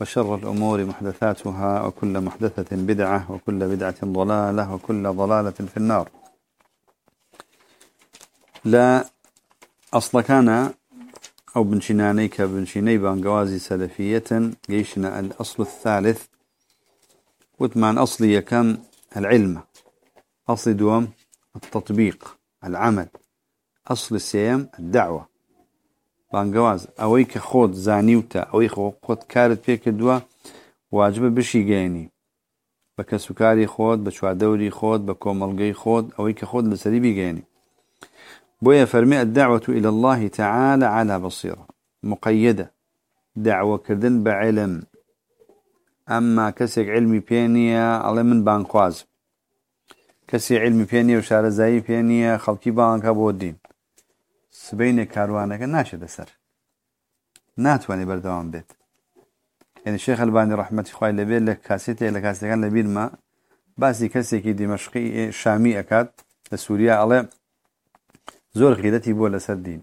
وشر الأمور محدثاتها وكل محدثة بدعة وكل بدعة ضلالة وكل ضلالة في النار. لا أصل كان أو بنشنانيك بنشيني بانقوازي سلفية جيشنا الأصل الثالث. وثمان أصلي كان العلم. أصل دوام التطبيق العمل. أصل السيام الدعوة. بانگەواز. ئەوەی کە خۆت زانیوتە ئەوەی خۆت کارت پێ کردووە واجبە بشی گەێنی بە کە سوکاری خۆت بە چوادەوری خۆت بە کۆمەلگەی خۆت ئەوەی کە خۆت لەسەری بیگەێنی بۆیە فەرمی ئەداوەت و إلى الله تعالى على بصيرة. مقيدة دعوەکردن بە عێلم ئەمما کەسێک علمی پێ نییە ئەڵێ من بانخواز کەسی علمی پێ نیە و شارەزایی پێ نییە خەڵکی بانکە بۆ دین. سبینێ کاروانەکە ناشێت دەسەر. ناتوانێت بەردەوام بێت. یعنی شێخ البانی ڕحمەتی خوای لەبێت لە کاسێتێک لە کاسەکان لە بیرمە باسی کەسێکی دیمەشقی شامی ئەکات لە سووریا ئەڵێ زۆر غیرەتی بووە لەسەر دین.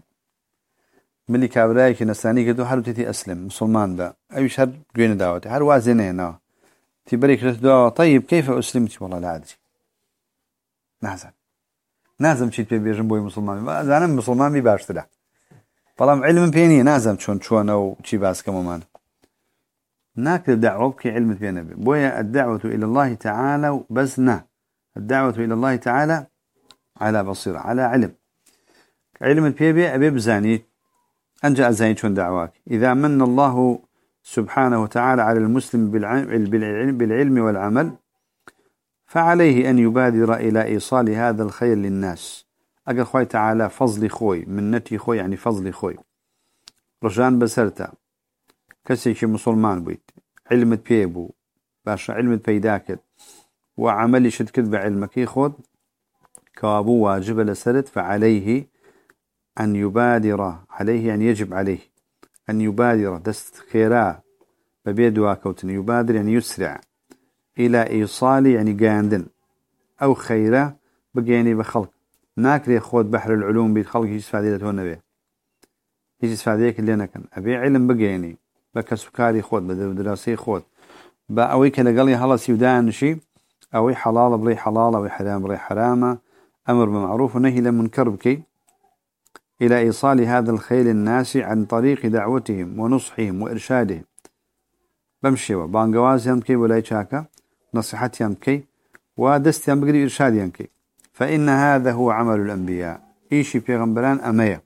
ملی کابرایەکی نەسانی کردو هەروتێتی ئەسلم مسلمان بە. ئەویش هەر گوێنە داوەتی هەر وازێ نێنەوە تیبەری کرد داوە طيب كيف أسلمت والله لا أدري نازل نازم چیت پێ بێژم بۆی مسلمان ئەزانم مسلمانی باشترە. بەڵام علم پێ نیە نازم چۆن چۆنە و چی باسکەمەمان دعوة بك علم في نبي بويا الدعوة إلى الله تعالى بس نا. الدعوة إلى الله تعالى على بصيرة على علم. علم البيبي أبي بزاني أنجا أزاني شون دعواك إذا من الله سبحانه وتعالى على المسلم بالعلم, بالعلم والعمل فعليه أن يبادر إلى إيصال هذا الخير للناس. أقل خوي تعالى فضل خوي منتي خوي يعني فضل خوي. رجان بسرتا. كسيك مسلمان بيت علمت بيبو. باشا علمت بيداكت. وعملي شد كذب علمك يخود كابو واجب لسرت فعليه أن يبادر. عليه يعني يجب عليه. أن يبادر. دست خيرا. ببيدوا كوتن يبادر يعني يسرع. إلى إيصال يعني قاندن. أو خيرة بقيني بخلق. ناكري خود بحر العلوم بالخلق يجي استفادة هون نبي. يجي استفادة كلنا نكن أبي علم بقيني بكسكاري خود بدراسي خود. بأوي كلا قال هلا سيودان شيء أوي حلال بلي حلال أوي حرام بلي حرامة أمر بمعروف ونهي لمنكر بكي. إلى إيصال هذا الخيل الناس عن طريق دعوتهم ونصحهم وإرشادهم. بمشيوا بانقوازهم كي ولا يشاكا. نصيحتهم كي ودستهم بقري إرشادهم كي. فإن هذا هو عمل الأنبياء. إيشي بيغمبران أمية.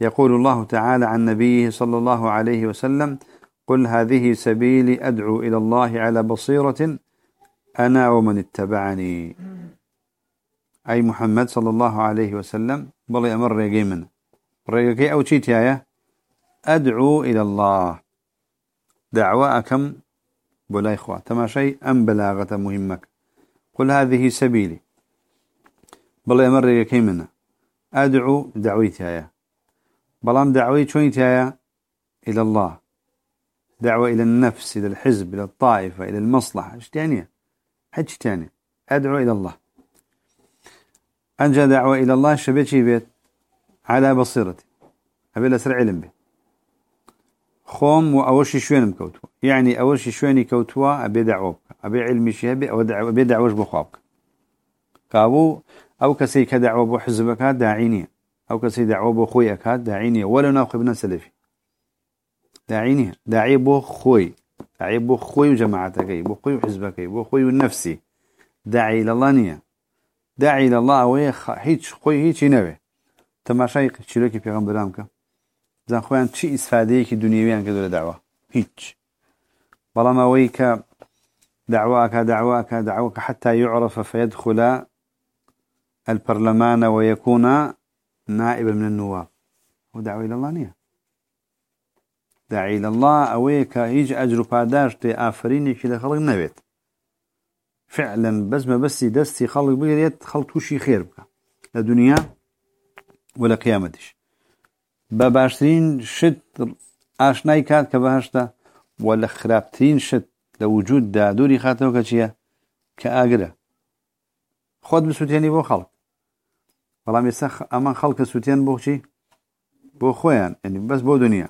يقول الله تعالى عن نبيه صلى الله عليه وسلم قل هذه سبيلي أدعو إلى الله على بصيرة أنا ومن اتبعني. أي محمد صلى الله عليه وسلم بلي أمر ريقي من ريقي أو تشيتيايا أدعو إلى الله. دعوة أكم؟ بلا إخوة شيء أم بلاغة مهمة قل هذه سبيلي. بل يمر كيمنا أدعو دعويتها بلام دعوي شويتها إلى الله. دعوة إلى النفس إلى الحزب إلى الطائفة إلى المصلحة. إيش تانية؟ حج تانية أدعو إلى الله. أنجى دعوة إلى الله شبيتشي بيت على بصيرتي. أبي لسر علم بيت خوم وأوشي شوين كوتوا يعني أوشي شويني كوتوا أبي دعوك أبي علمي شيء أو دعوة أبي دعوش بخوابك كابو أو كسي كدعوة بو حزبك داعيني أو كسي دعوة بو خويك داعيني ولا ناخذنا سلفي داعيني داعي بو خوي داعي بو خوي وجماعتك بو خوي وحزبك بو خوي ونفسي داعي الله نية داعي الله وهي هيج خوي هيج نبي تماشي شلوكي في غنبرامك زن خوان چی استفادەیەکی دنیویان کردو لە داوا؟ هیچ. بەڵام ئەوەی کە دعواك دعواك دعواك حتى يعرف فيدخل البرلمان ويكون نائبا من النواب. هو دعوة إلى الله نية داعي إلى الله أويك هيج أجر باداش تي آفريني كده خلق نبيت فعلا بس ما بس دستي خلق بقريت خلق توشي خير بك الدنيا ولا قيامتش بباشترين شت آشناي كات كبهشتا ولا خرابترين شت لوجود دادوري خاتنو كشيا كآقرة خود بسوتيني بو خلق والله يسخ أمان خلق سوتين بو شي بو خويا يعني بس بو دنيا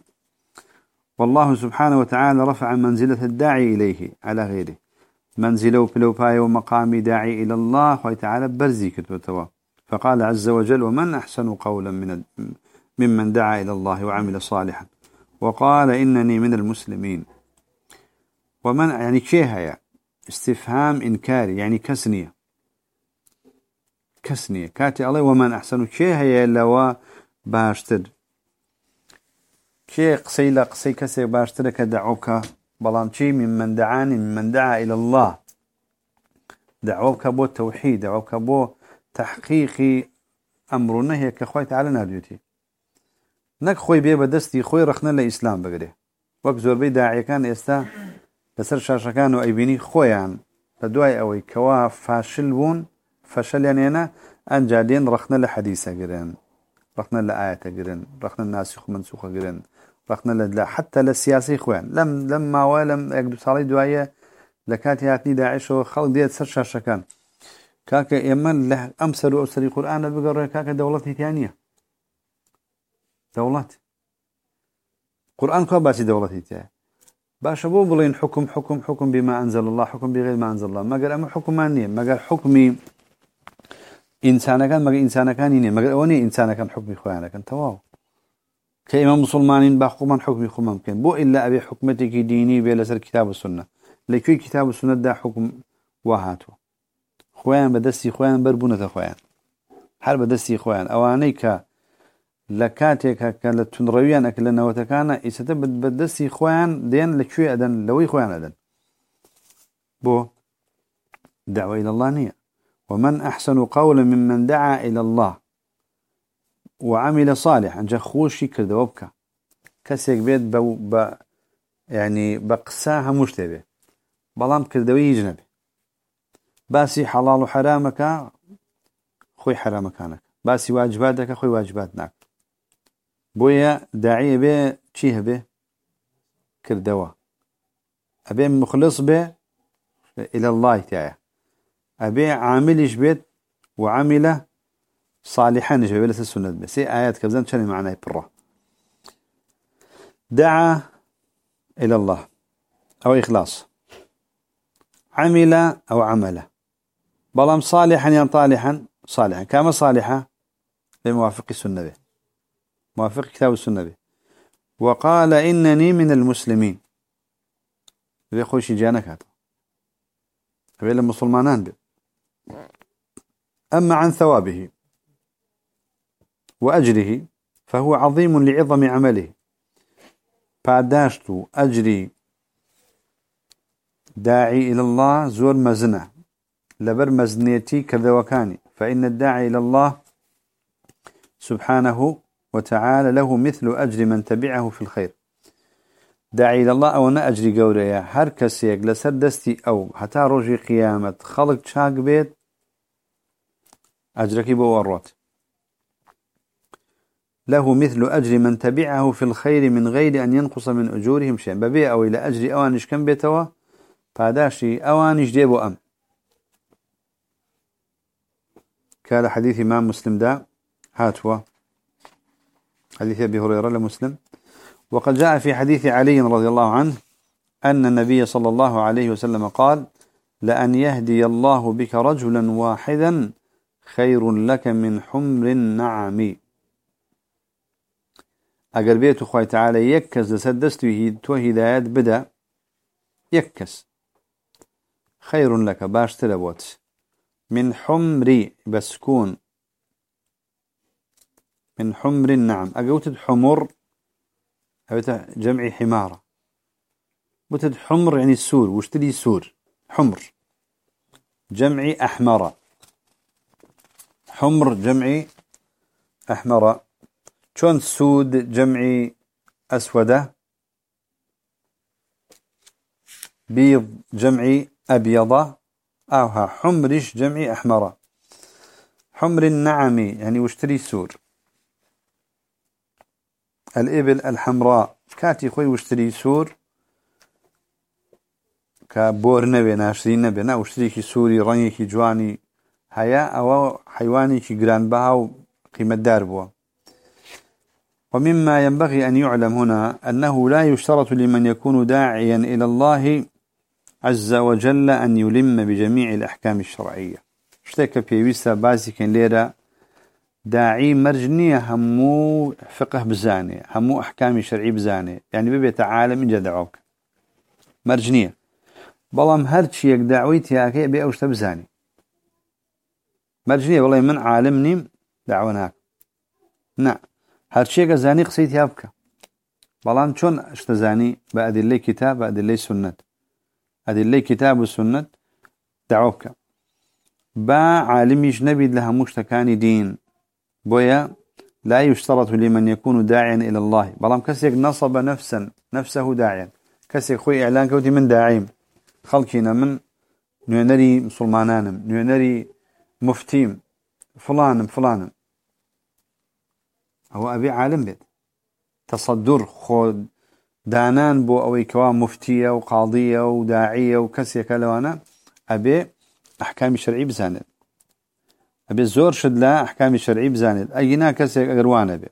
والله سبحانه وتعالى رفع منزلة الداعي إليه على غيره. منزله بلوباي ومقام داعي إلى الله وتعالى برزي كتبتوا فقال عز وجل ومن أحسن قولا من ممن دعا إلى الله وعمل صالحا. وقال إنني من المسلمين. ومن يعني كيها استفهام إنكاري يعني كسنية. كسنية. كاتي الله ومن أحسن. كيها لوا باشتر. كي قسي لا قسي كسي باشتر كدعوك. بلان شي ممن دعاني ممن دعا إلى الله. دعوك بو التوحيد دعوك بو تحقيق أمر نهي كخوي تعالى ناديتي نك خوي بيه بدستي خوي رخنا لإسلام زور بي داعي كان يستا لسر شاشكان وأيبيني خويان لدواي أوي كوا فاشل بون فشل يعني أنا أنجادين رخنا لحديثة قرن رخنا لآية قرن رخنا الناسخ منسوخة قرن رخنا لا حتى للسياسي خوان لم لما ولم يقدر صالي دواية لكاتي هاتني داعش وخلق ديت سر شاشكان كاك يمن له أمسر وأسري قرآن بقرر كاك دولتي ثانية دولت. قرآن كوا باسي دولتي ثانية باش بو بلين حكم حكم حكم بما أنزل الله حكم بغير ما أنزل الله. قال أما حكمانية ما قال حكمي إنسان كان قال إنسان كان ما قال أوني إنسان كان حكمي خوانا كان تواو كإمام مسلمانين باحكمان حكمي خو ممكن بو إلا أبي حكمتك ديني بلا سر كتاب السنة لكي كتاب السنة دا حكم وهاتو خوان بدستي خوان بربونة خوان هر بدستي خوان لە کاتێکە کە لە تونڕەویان ئەکە لە نەوەتەکانە ئیسەتە بەدەستی خۆیان دێن لەکوێ ئەدەن لەوەی خۆیان ئەدەن. بۆ داوای لە الله نییە. ومن أحسن قولا ممن دعا إلى الله وعمل صالحا جا خوشي كردوبك كسيك بيت بو ب يعني بقساها مشتبه بلام كردوي جنبي باسي حلال وحرامك خوي حرامكانك باسي واجباتك خوي واجباتناك بويا داعية به چيه به كردوا. أبي مخلص به إلى الله تعالى. أبي عاملش بيت وعمل صالحا نجي ولا السنة بس آيات كذا شنو معناه برا دعا إلى الله أو إخلاص. عمل أو عمل بلام صالحا يعني طالحا صالحا. كما صالحا بموافق السنة به. موافق كتاب السنة به. وقال إنني من المسلمين. خوش جانك هذا. أبي المسلمانان به أما عن ثوابه وأجره فهو عظيم لعظم عمله. بعداشت أجري داعي إلى الله زور مزنة. لبر مزنيتي كذا وكاني. فإن الداعي إلى الله سبحانه وتعالى له مثل أجر من تبعه في الخير. داعي إلى الله أو أنا أجري قوريا هر كسيك أو حتى رجي قيامة خلق شاق بيت أجرك بوروت له مثل أجر من تبعه في الخير من غير أن ينقص من أجورهم شيئا. ببيع أو إلى أجر أوانش كم بيتوا فاداشي أوانش ديبو أم كان حديث إمام مسلم دا هاتوا حديث أبي هريرة لمسلم. وقد جاء في حديث علي رضي الله عنه أن النبي صلى الله عليه وسلم قال لأن يهدي الله بك رجلا واحدا خير لك من حمر النعم. اگر بيتو خوي تعالى يكز لسدست تو هدايات بدا يكز خير لك باش تلبوت من حمري بسكون. من حمر نعم أقوتد حمر أبيت جمعي حمارة. بوتد حمر يعني السور واشتري سور؟ حمر. جمعي أحمر. حمر جمعي أحمر. شون سود جمعي أسودة بيض جمعي أبيضة أوها حمرش جمع أحمر. حمر النعم يعني واشتري سور؟ الإبل الحمراء. كاتي خوي واشتري سور. كبور نبي ناشري نبي. نا واشتري سوري رنگي كي جواني. هيا أو حيواني كي جران بها قيمة دار بوا. ومما ينبغي أن يعلم هنا أنه لا يشترط لمن يكون داعيا إلى الله عز وجل أن يلم بجميع الأحكام الشرعية. اشتك بيويستا بازي كان داعی مەرج نییە هەموو فقه بزانێ هەموو ئەحکامی شەرعی بزانێ. یعنی ببێتە عالم اینجا داواک مەرج نییە. بەڵام هەرچیەک داوای تیاکەی بێ ئەو شتە بزانی مەرج نییە بڵێ من عالم نیم داوا ناک نا هەرچیەکە زانی قسەی تیا بکە. بەڵام چۆن شتەزانی بە ئەدلەی کتاب بە ئەدلەی سنت. ئەدلەی کتاب و سنت داوا بکە. با عالمیش نەبیت لە هەموو شتەکانی دین. بويا لا يشترط لمن يكون داعيا إلى الله. بلام كسيك نصب نفسا نفسه داعيا. كسيك خوي إعلان كوتي من داعيم. خلقنا من نعنري مسلمانانم نعنري مفتيم. فلانم فلانم. هو أبي عالم بيت. تصدر خود دانان بو أوي كوا مفتية وقاضية وداعية وكسية كلوانا أبي أحكام شرعي بزاند ئەبێ زۆر شت لە حکامی شەرعی بزانێت. ئەگینا کەسێک ئەگەروانە بێ.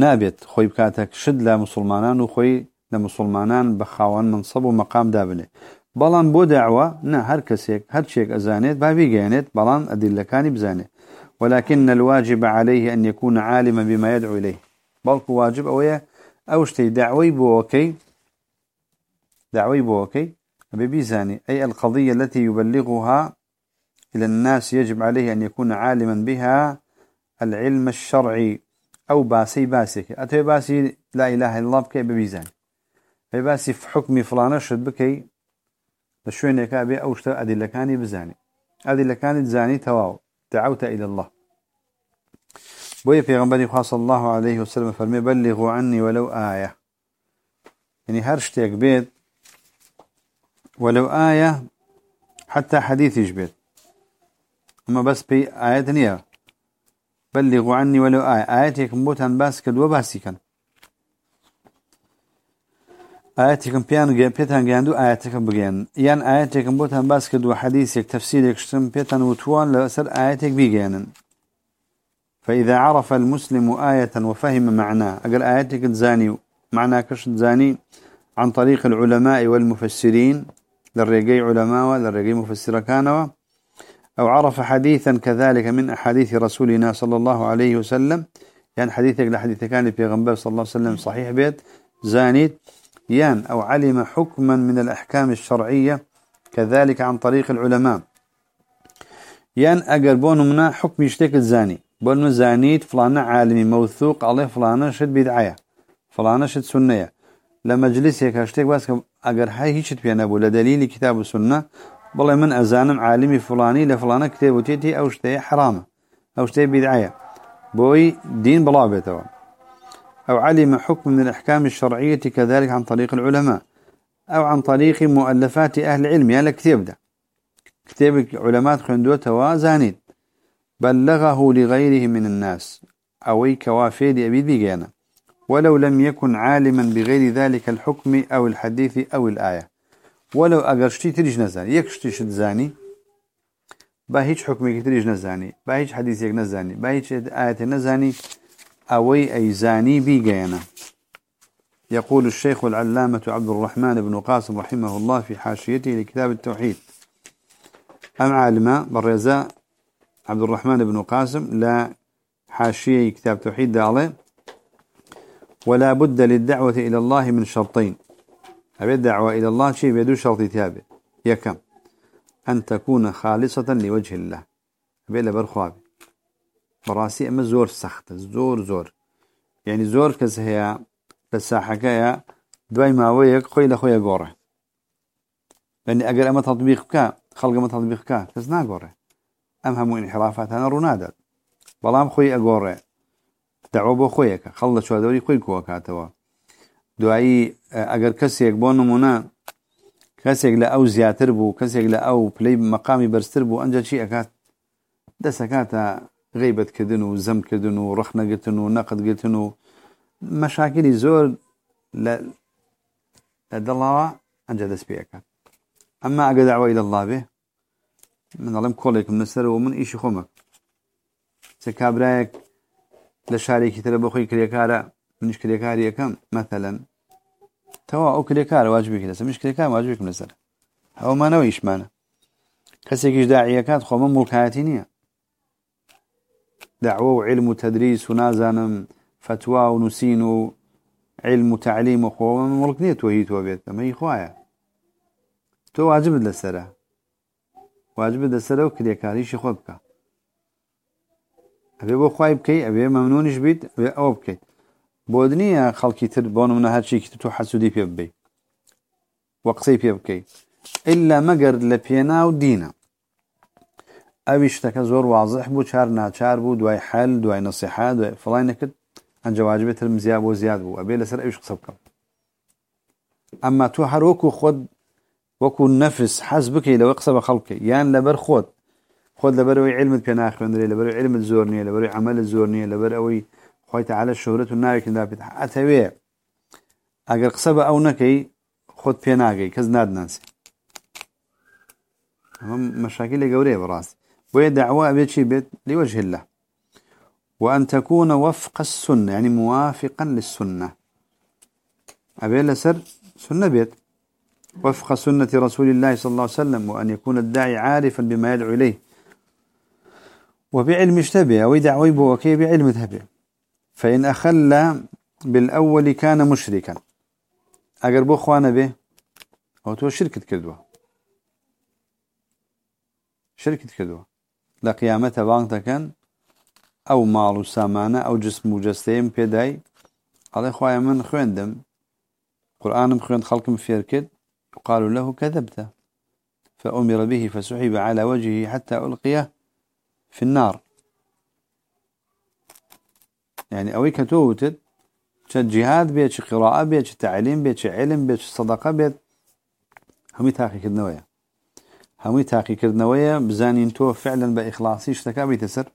نابێت خۆی بکاتە شت لە مسلمانان و خۆی لە مسلمانان بە خاوەن منسەب و مەقام دابنێ. بەڵام بۆ داوە نە هەر کەسێک هەرچێک ئەزانێت بابیگەێنێت بەڵام ئەدیلەکانی بزانێ. ولكن الواجب عليه أن يكون عالما بما يدعو إليه. بل واجب أويا أو شتي دعوي بوكي دعوي بوكي أبي بيزاني أي القضية التي يبلغها إلى الناس يجب عليه أن يكون عالما بها العلم الشرعي أو باسي باسك أتوي باسي لا إله إلا الله بكي ببيزاني باسي في حكم فلانة شد بكي. لشوينك أبي أوشتا أدلة كاني بزاني. أدلة كانت زاني تواو. دعوت إلى الله. بوي في غنبري صلى الله عليه وسلم فرمي بلغوا عني ولو آية. يعني هرشتك بيت ولو آية حتى حديث يجبت أما بس بي آية نية. بلغوا عني ولو آية آياتك مبوتان باس كد وباسي كان. آياتكم بيان بيتان جاندو آياتكم بجان يان آياتكم بوتان باس كد وحديثك تفسيرك شتم بيتان وتوان لأسر آياتك بيجانن فإذا عرف المسلم آية وفهم معناه أقل آياتك تزاني معناه كش تزاني عن طريق العلماء والمفسرين للرقي علماء للرقي مفسر كانوا أو عرف حديثا كذلك من أحاديث رسولنا صلى الله عليه وسلم. يعني حديثك لحديث كان في غنبال صلى الله عليه وسلم صحيح بيت زانيت. يان أو علم حكما من الأحكام الشرعية كذلك عن طريق العلماء. يان أقربون منا حكم يشتك الزاني بون زانيت فلانة عالمي موثوق عليه فلانة شد بدعية فلانة شد سنية. لمجلس هيك هشتك بس أجر هاي هيش بينا بولا. دليل كتاب السنة والله من أزانم عالمي فلاني لفلانة كتاب وتيتي أو شتي حرامة أو شتي بدعية بوي دين بلا بيتوا أو علم حكم من الأحكام الشرعية كذلك عن طريق العلماء. أو عن طريق مؤلفات أهل العلم يعني كتاب ده كتاب علماء خندوة زانيت بلغه لغيره من الناس. أوي كوافيد أبيد بيجانا ولو لم يكن عالما بغير ذلك الحكم أو الحديث أو الآية. ولو أقرشتي تريج نزاني يكشتي شد زاني باهيج حكمك تريج نزاني باهيج حديثك نزاني باهيج آية نزاني أوي أي زاني بيجانا يقول الشيخ العلامة عبد الرحمن بن قاسم رحمه الله في حاشيته لكتاب التوحيد أم عالم بالرزاء عبد الرحمن بن قاسم لا حاشية كتاب توحيد دالي ولا بد للدعوة إلى الله من شرطين أبي الدعوة إلى الله شيء بيدو شرط تابع يكم أن تكون خالصة لوجه الله. أبي لبرخواب براسي أما زور سخت زور زور. يعني زور كزهيا كساحكايا دواي ما ويك خوي لخويا قوره لأني أقل أما تطبيق كا خلق أما تطبيق كا كزنا قوره. أم همو انحرافات هنا رونادت بلام خوي اقوري دعوة بو خويك. خلص شو دوري دوایی ئەگەر کەسێک بۆ نمونە کەسێک لە ئەو زیاتر بوو کەسێک لە ئەو پلەی مەقامی بەرزتر بوو ئەنج چی ئەکات؟ دەسەکاتە غیبەتکردن و زەمکردن و ڕخنەگرتن و نەقدگرتن و مەشاکری زۆر لە دڵاوە ئەنج دەست پێەکەن ئەمما ئەگە داوای لەڵا بێ من دەڵم کۆڵێکم لەسەرەوە من ئیشی خۆمە. چە کابراایەک لە شارێکی ترە بەخۆی کرێکارە منش کرێکاری یەکەم مەتەلەن توا أو كريكار واجبك لسه مش كريكار واجبك من السر أو ما نويش معنا كسيكيش داعية كات خو من ملكاتي نية دعوة وعلم وتدريس ونازانم فتوى ونسين علم وتعليم وخو من ملك نية وهيت وبيت ما هي خوايا تو واجب لسره واجب لسره وكريكاريش خو بك أبي بو خواي بكي أبي ممنونش بيت أبي أو بۆ نییە خەڵکی تر بۆ منە هەرچێکی تۆ حەسوودی پێ ببی. وە قسەی پێ بکەیت ئللا مەگەر لە پێنا و دینە. ئەوی شتەکە زۆر واازح بوو چار ناچار بوو دوای حل دوای نسیحا دوای فڵای نەکرد ئەنجەواجبێتتر زیاد بۆ زیاد بوو. ئەبێ لەسەر ئەوش قسە بکەم. ئەمما تۆ هەروەکو خۆت وەکو نەفس حەز بکەی لەوە قسە بە خەڵکە یان لەبەر خۆت خۆت لەبەرەوەی علمت پێ ناخوێنرێ لەبەر علمت زۆر نیە لەبەر عمل زۆر نیە لەبەر ئەوەی خوي تعالى الشهرة والنارك دابت أتوي أجر قصب أو نكي خود بيناقي كز ناد نانسي هم مشاكل جورية براس وهي دعوة بيت شي بيت لوجه الله وأن تكون وفق السنة يعني موافقا للسنة أبي لسر سنة بيت وفق سنة رسول الله صلى الله عليه وسلم وأن يكون الداعي عارفا بما يدعو إليه وبعلم اشتبه ويدعوي بوكي بعلم ذهبه فإن أخل بالأول كان مشركا. أقربو خوانا به أو تو شركة كدوة شركة كدوة لقيامة بانتا كان أو مال سامانة أو جسم وجستين بيداي. على خوايا من خويندم؟ قرآن بخوين خلق مفيركد يقال له كذبت. فأمر به فسحب على وجهه حتى ألقيه في النار. يعني أوي كتوتد جهاد بيت قراءة بيت تعليم بيت علم بيت صدقة بيت. همي تاقي كدنوية همي تاقي كدنوية بزانين تو فعلا بإخلاصي اشتكى بيتسر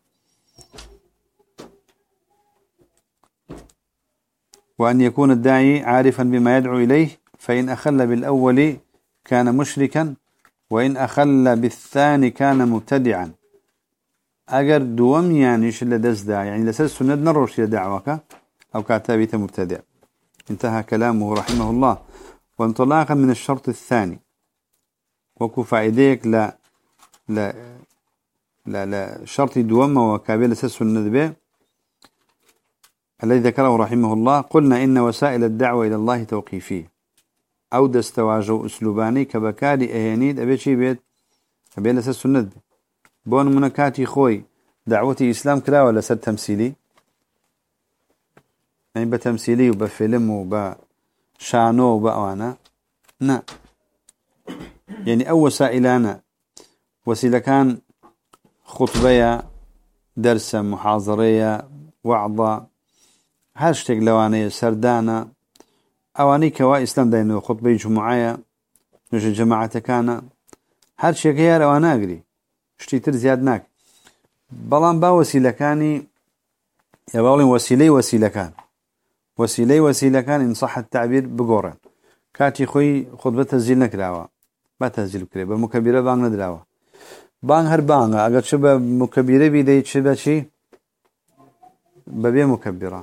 وأن يكون الداعي عارفا بما يدعو إليه فإن أخل بالأول كان مشركا وإن أخل بالثاني كان مبتدعا. اگر دوم يعنيش لدز دا يعني لسر سنة نروش دعوك أو كاتبيت مبتدع انتهى كلامه رحمه الله. وانطلاقا من الشرط الثاني. وكو فائديك لا لا لا لا شرط دوم وكابل لسر سنة به الذي ذكره رحمه الله قلنا إن وسائل الدعوة إلى الله توقيفية. أو دستواجه أسلوباني كبكاري أهينيد أبي شي بيت. لسر سنة به بون منكاتي خوي دعوتي إسلام كلا ولا سد تمثيلي يعني بتمثيلي وبفيلم وبشانو وبأوانا نا يعني أول سائلانا وسيلة كان خطبية درس محاضرية وعظة هاشتك لوانية سردانة أواني كوا إسلام داينو خطبة جمعية نجي جماعة كان هاشتك هي روانا أقري شتی تر زیاد ناک. بەڵام با وەسیلەکانی هێواڵی وەسیلەی وەسیلەکان. وەسیلەی وەسیلەکان ئینسەحت تعبیر بگۆڕێن کاتی خۆی خۆت بە تەزیل نەکراوە. با تەزیل بکرێ بە مکەبیرە بانگ نەدراوە. بانگ هەر بانگە. ئەگەر چ بە مکەبیرە بیدەی چ بەچی بەبێ مکەبیرە.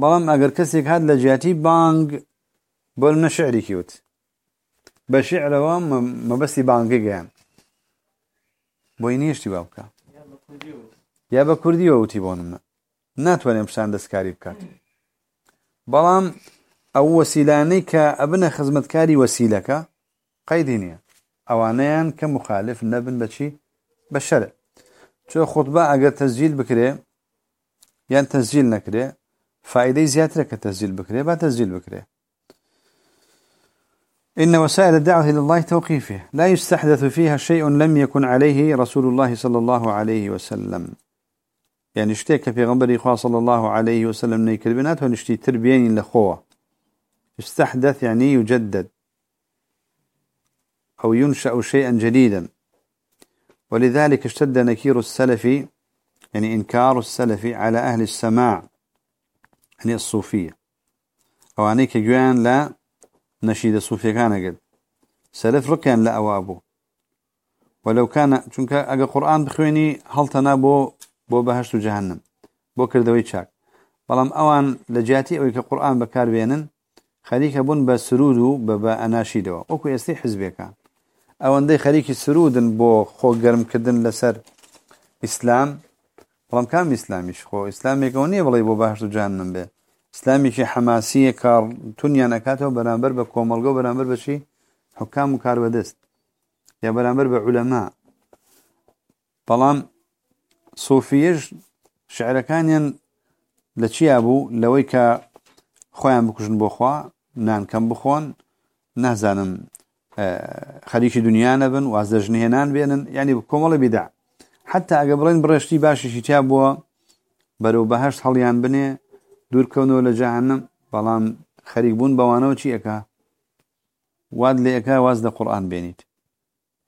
بەڵام ئەگەر کەسێک هات لە جیاتی بانگ بۆ نە شعریکی وت بە شعرەوە مەبەستی بانگی گەیان بۆی نیشتی وا بکە. یا بە کوردی وەوتی بۆ منە ناتوانێم شان دەستکاری بکات. بەڵام ئەو وەسیلانەی کە ئەبنە خزمەتکاری وەسیلەکە قەیدی نییە. ئەوانەیان کە مخالف نەبن بەچی بە شەرە چۆ خودبە ئەگەر تەزیل بکرێ یان تەزیل نەکرێ فائدەی زیاترە کە تەزیل بکرێ با تەزیل بکرێ. إن وسائل الدعوة إلى الله توقيفه. لا يستحدث فيها شيء لم يكن عليه رسول الله صلى الله عليه وسلم. يعني اشتيك في غنبر إخوة صلى الله عليه وسلم نيكر بنات ونشتي تربيين لخوة. يستحدث يعني يجدد. أو ينشأ شيئا جديدا. ولذلك اشتد نكير السلف يعني إنكار السلف على أهل السماع يعني الصوفية. أو عنيك جوان لا نەشیدە سوفیەکانەگەت سەرف ڕکیان لە ئەوا بوو. وەلەوکانە چونکە ئەگە قورآان بخوێنی هەڵتەنا بۆ بۆ بەهشت و جهنم بۆ کردەوەی چاک. بەڵام ئەوان لە جیاتی ئەوەی کە قورآان بەکاربێنن خەریکە بوون بە سرود و بە بە ئەناشیدەوە. ئەوکو ئێستی حزبەکان ئەوەندەی خەریکی سرودن بۆ خۆ گەرمکردن لەسەر ئیسلام بەڵام کام ئیسلامیش؟ خۆ ئیسلامێکەوە نییە بڵێ بۆ باشت و جانم بێ. ئسلامێکی حەماسیە کارتونیان ئەکاتەوە بەرامبەر بە کۆمەلگە و بەرامبەر بەچی حکام و کار بەدەست. یا بەرامبەر بە عولەما بەڵام سۆفیەش شعرەکانیان لە چیا بوو لەوەی کە خۆیان بکوژن بۆخوا نانکەم بخۆن نازانم خەریکی دنیاە بن وازدە ژنهێنان بێنن ینی کۆمەڵی بیدا حتا ئەگە بڵێن بڕێشتی باشیشی تیا بووە بەرەو بەهشت هەڵیان بنێ دور كونو لجهنم بلام خريق بون بوانو چي اكا واد لي اكا واز قرآن بينيت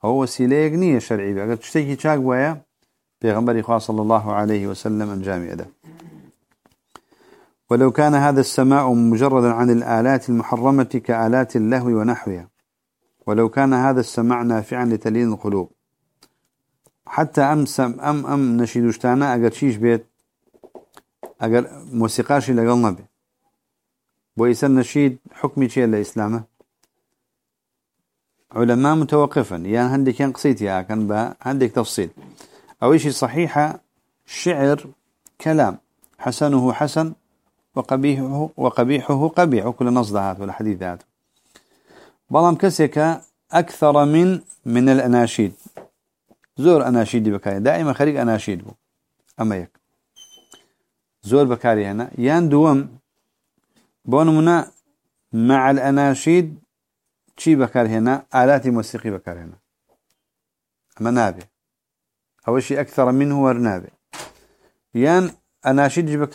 هو وسيلة يقنية شرعي بقى تشتكي چاك بوايا بيغمبري خواه صلى الله عليه وسلم انجامي ده ولو كان هذا السماء مجردا عن الآلات المحرمة كآلات اللهو ونحوها ولو كان هذا السماع نافعا لتلين القلوب. حتى أم سم أم أم نشيدوشتانا أجر شيش بيت أجر موسيقاشي لقلنا به ويسن نشيد حكمي شيء لإسلامه؟ علماء متوقفا يعني هندي كان قصيتي كان با عندك تفصيل أو شيء صحيحة شعر كلام حسنه حسن وقبيحه وقبيحه قبيح وكل نصدهات ولا حديثات بلام كسك أكثر من من الأناشيد زور أناشيد بكاري دائما خريج أناشيد بو. أما يك زور بكاري هنا يان دوم بونمنا مع الأناشيد شي بكار هنا آلات موسيقي بكار هنا أما نابي أول شيء أكثر منه ورنابي يان أناشيد جبك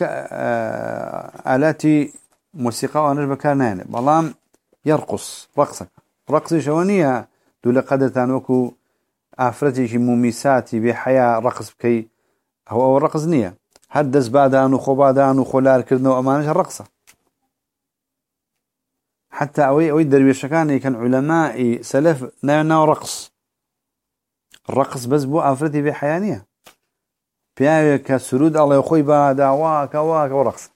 آلاتي موسيقى وأنا جبك ناني بلام يرقص رقصك رقص شوانية دول قدرتان وكو أفرتي مميساتي بحياة رقص بكي هو أول رقص نية هدس بعدان وخبادان وخلال كردنا وأمانش الرقصة حتى أوي أوي درويش كان علماء سلف نانا رقص. الرقص بس بو أفرتي بحيانية پیاوێک سرود الله يخوي بعد واك واك ورقص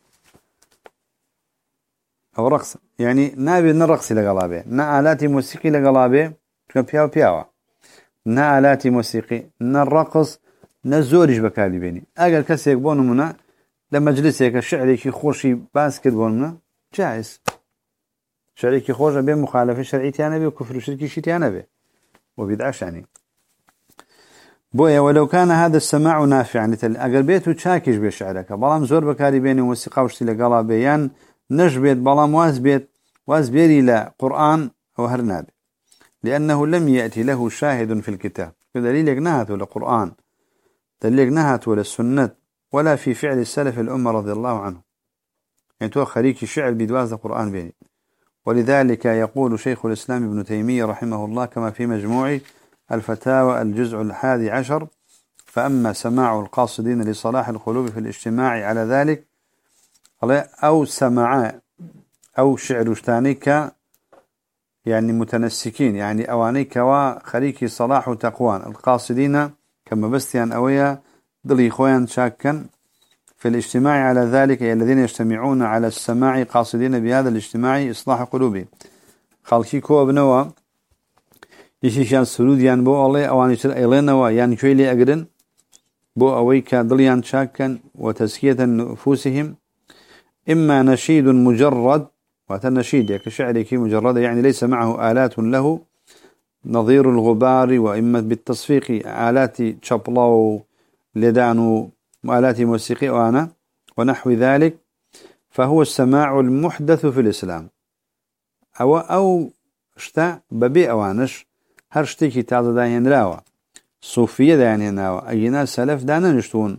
أو رقص. يعني نابي نرقص لقلابه نا آلاتي موسيقي لقلابه تكون بياو بياوا نا آلاتي موسيقي نا الرقص نە زۆریش بەکاری بێنی ئەگەر کەسێک بۆ نمونە لە مەجلسێکە شعرێکی خۆشی باس کرد بۆ منە جایز. شارێکی خۆشە بێ مخالفی شەرعیتیانە بێ و کوفرشتکی شتیانە بێ. بۆ بیداشانی. بۆیە وەلوکانە هذا سەما و نافیانیتە ئەگەر بێت و چاکیش بێ شعرەکە بەڵام زۆر بەکاری بێنی وەسی قاوشتی لەگەڵا بێیان نەش بێت بەڵام واز بێت واز بێری لە قورآن ئەو هەر نابێت لأنه لم يأتي له شاهد في الكتاب. فدليلك نهاته لقرآن دليل نهت ولا السنة ولا في فعل السلف الأمة رضي الله عنه. يعني تو خريك شعر بدواز القرآن بيني. ولذلك يقول شيخ الإسلام ابن تيمية رحمه الله كما في مجموع الفتاوى الجزء الحادي عشر فأما سماع القاصدين لصلاح القلوب في الاجتماع على ذلك أو سماع أو شعر اشتانيك يعني متنسكين يعني أوانيك وخريك صلاح تقوان. القاصدين كما بستيان أويا ضلي خوان شاكا في الاجتماع على ذلك الذين يجتمعون على السماع قاصدين بهذا الاجتماع إصلاح قلوبهم. خلقي كو ابنوا يشيشان سروديان بو الله اواني شر ايلينوا يعني شوي لي أقرن. بو اويك ضليان شاكا وتزكية نفوسهم. إما نشيد مجرد وتنشيد كشعرك مجرد يعني ليس معه آلات له. نظير الغبار وإما بالتصفيق آلات شبلاو لدانو آلات موسيقى وأنا ونحو ذلك فهو السماع المحدث في الإسلام. أو أو شتا ببي أوانش هر شتێکی تازە داهێنراوە سوفیە دایانهێناوە ئەگینا سەلف دانەنیشتون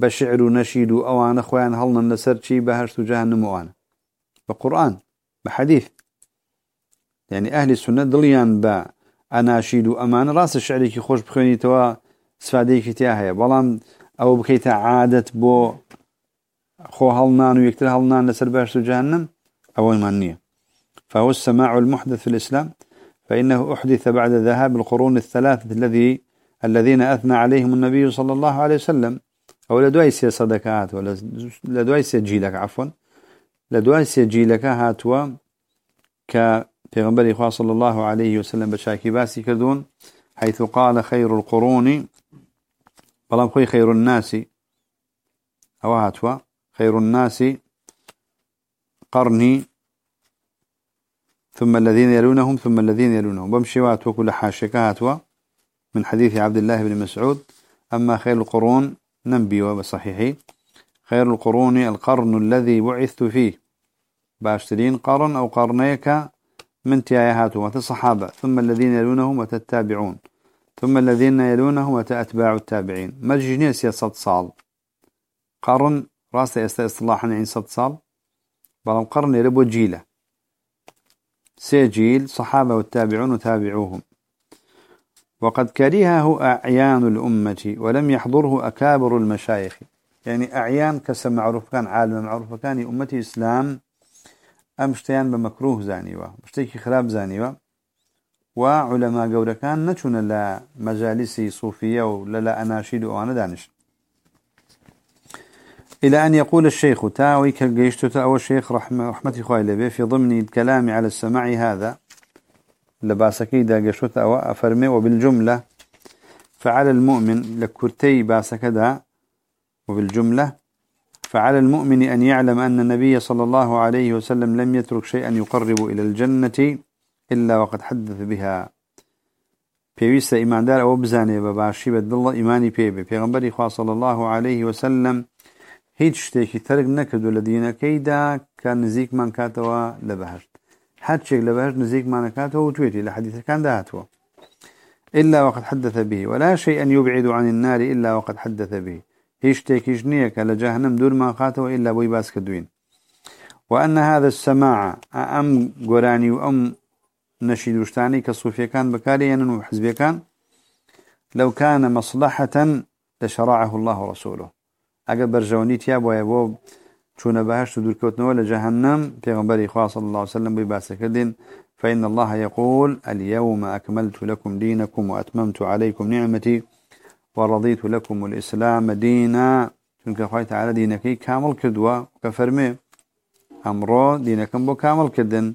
بە شعر و نەشید و ئەوانە خۆیان هەڵنن لەسەر چی بە هەشت و جاهنموانە بە قورآن بە حەدیث يعني أهل السنة دليان با أناشيد وأمان راس الشعر كي خوش بخوني توا سفاديك تياهي بلان أو بكيت عادة بو خو هلنان ويكتر هلنان لسر باش جهنم أو مانية فهو السماع المحدث في الإسلام فإنه أحدث بعد ذهاب القرون الثلاثة الذي الذين أثنى عليهم النبي صلى الله عليه وسلم. أو لدويسي صدقات ولا لدويسي جيلك عفوا. لدويسي جيلك هاتوا ك پیغمبر إخوة صلى الله عليه وسلم بشاكي باسي كردون حيث قال خير القرون بلام خوي خير الناس. أو هاتوا خير الناس قرني ثم الذين يلونهم ثم الذين يلونهم. بمشي واتوا كل حاشك هاتوا من حديث عبد الله بن مسعود. أما خير القرون ننبي وبصحيحي خير القرون القرن الذي بعثت فيه. باشترين قرن أو قرنيك من تيايهاتهم وتصحابة ثم الذين يلونهم وتتابعون ثم الذين يلونهم وتأتباع التابعين. مجنية سياسة صال؟ قرن راس يستا اصطلاحا عين صد صال؟ بلام قرن يربو جيلة. سيجيل صحابة والتابعون وتابعوهم. وقد كرهه أعيان الأمة ولم يحضره أكابر المشايخ. يعني أعيان كسم معروف كان عالم معروف كان أمتي إسلام أمشتيان بمكروه زانيوا مشتيكي خراب زانيوا وعلماء قول كان نتشون لا مجالسي صوفية ولا لا أناشيد وأنا دانش إلى أن يقول الشيخ تاوي كالجيشت أو الشيخ رحمة رحمة خوالبه في ضمن الكلام على السماع هذا لباسكي دا جيشت أو أفرمي وبالجملة فعلى المؤمن لكرتي باسكدا وبالجملة فعلى المؤمن أن يعلم أن النبي صلى الله عليه وسلم لم يترك شيئا يقرب إلى الجنة إلا وقد حدث بها. بيويست إيمان دار أو بزاني بباشي بد الله إيماني بيبي پیغمبري خواه صلى الله عليه وسلم هیچ شتێکی تەرگ نەکردو لە دینەکەیدا کە نزیکمان کاتەوە لە بەهشت. هەرچێک لە بەهشت نزیکمانەکاتەوە و توێتی لە حديثەکان داهاتوە إلا وقد حدث به. ولا شيء يبعد عن النار إلا وقد حدث به. شتێکیش نییە کە لە جەهنم دوورمان خاتەوە إلا بۆی باس کردوین. وأن هذا السماع أم قراني وأم نشيد وشتاني كصوفيا كان بكاريا وحزبيا كان لو كان مصلحة لشرعه الله ورسوله. اگر برجوانی تیا بۆیە بۆ چوونە بەهشت و دوورکەوتنەوە لە جهنم پێغمبەری خوا صلی الله عليه وسلم بۆی باسەکردین فإن الله يقول اليوم أكملت لكم دينكم وأتممت عليكم نعمتي. ورضيت لكم الإسلام دينا. چونکە خی تعالى دینەکەی کامل کردووە کە فەرمێ ئەمڕۆ دینەکەم بۆ کامل کردن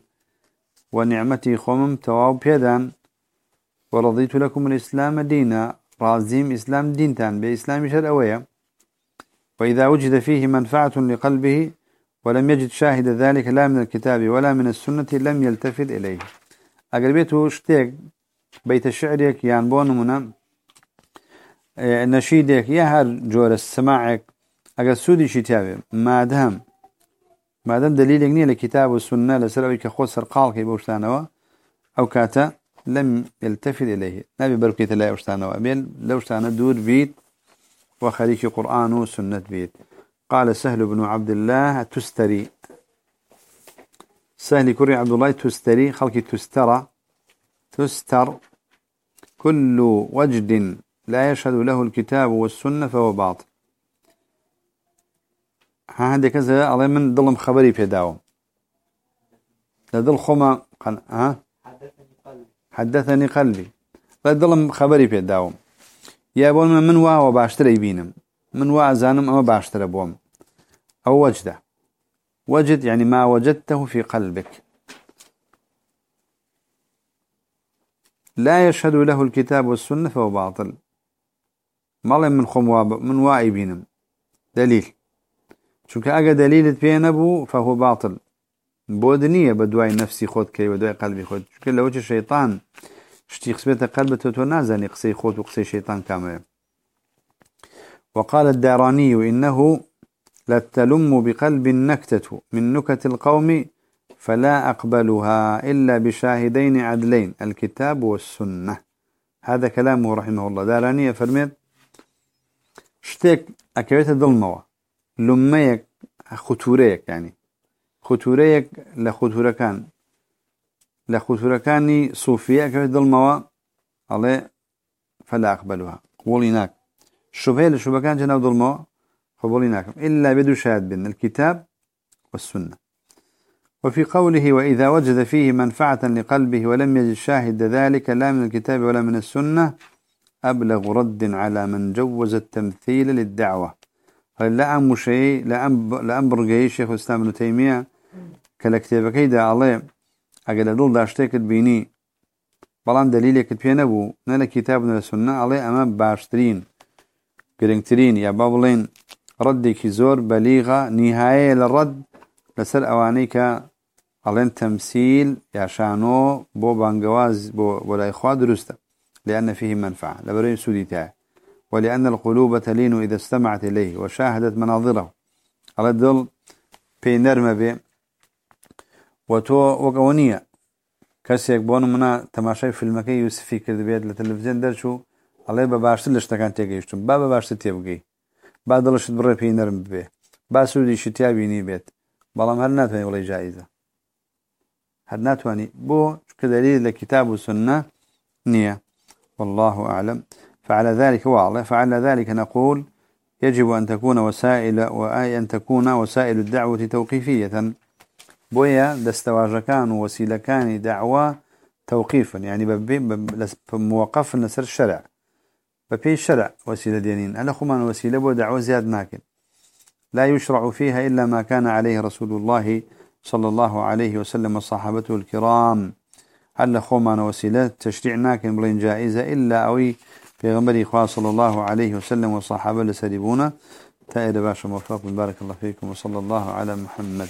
و نعمەتی خۆمم تەواو پێدان وەڕضیت لەکم الإسلام دينا. رازیم ئیسلام دینتان بێ ئیسلامی شەر ئەوەیە وإذا وجد فيه منفعة لقلبه ولم يجد شاهد ذلك لا من الكتاب ولا من السنة لم يلتفت إليه. أقربيته شتيك بيت شعرك يان بون منا آه، نشيدك يا هر جور السماعك أقر سودي شتابه ما دام ما دام دليلك نية لكتاب والسنة لسلوي كخوص سرقالك بوشتانوا. أو كاتا لم يلتفت إليه. نبي بركيت الله وشتانوا. أبين لو شتانا دور بيت وخليك قرآن وسنة بيت. قال سهل بن عبد الله تستري. سهل كري عبد الله تستري. خلقي تسترى. تستر. كل وجد لا يشهد له الكتاب والسنة فهو باطل. هذا كذا الله من ظلم خبري في داوم. لدل خما ها؟ حدثني قلبي. لدل خبري في داوم. يا بول من وا وباشتر يبينم من وا زانم أما باشتر بوم. أو وجده. وجد يعني ما وجدته في قلبك. لا يشهد له الكتاب والسنة فهو باطل. مال من خم من وايبينم دليل شو كأجا دليل بينبو فهو باطل. بودنية بدواي نفسي خود كي بدواي قلبي خود شو لو الشيطان شتي قسمت قلبته تو نازني قصي خوت وقصي شيطان كامل وقال الداراني إنه لتلم بقلب النكتة من نكت القوم فلا أقبلها إلا بشاهدين عدلين الكتاب والسنة. هذا كلامه رحمه الله. داراني فرميت شتيك أكبت ظلموا لميك خطوريك يعني خطوريك لخطورة كان لخوتورەکانی سوفیە کە دڵمەوە الله فلا أقبلها الشبهة لشبهة كان جناب ظلمه قبولي هناك إلا بدو شاهد بين الكتاب والسنة. وفي قوله وإذا وجد فيه منفعة لقلبه ولم يجد شاهد ذلك لا من الكتاب ولا من السنة أبلغ رد على من جوز التمثيل للدعوة. لا أم شيء لا أم شيخ الإسلام ابن تيمية. كالكتاب كيدا عليه أجل دول داشتك بيني بلان دليلك بينا بو. نلا كتاب نلا سنة. عليه أمام باشترين. قرنترين يا بابلين ردك زور بليغة. نهاية للرد. لسر أوانيك. علين تمثيل يعشانو بو بانقواز بو ولا إخوة درسته. لأن فيه منفعة. لبري سوديتا ولأن القلوب تلين إذا استمعت إليه وشاهدت مناظره. على الدل في نرمة به وتو وقونية. كسيك بون منا تماشي فيلمكي يوسفي كرد بيد لتلفزيون درشو. الله بباشتر لشتكان تيجيشتم با بباشتر تيبقي. با دلشت بري في نرم به با سودي شتيابيني بيت. بەڵام هەر ناتوانانی وڵی جایزە هەر ناتوانی بۆ کە دەلیل لە کتاب و سنە نییە والله أعلم. فعلى ذلك واضح. فعلى ذلك نقول يجب أن تكون وسائل وأن تكون وسائل الدعوة توقيفية. بويا دستواجكان وسيلكان دعوة توقيفا يعني موقف نسر الشرع. ببي الشرع وسيلة دينين. ألا خمان وسيلة بو دعوة زياد ناكن. لا يشرع فيها إلا ما كان عليه رسول الله صلى الله عليه وسلم وصحابته الكرام. هل خمان وسيلة تشريع ناكن بلين جائزة إلا أوي في غنبري صلى الله عليه وسلم وصحابه لسريبونا تائر باشا موفق. بارك الله فيكم وصلى الله على محمد.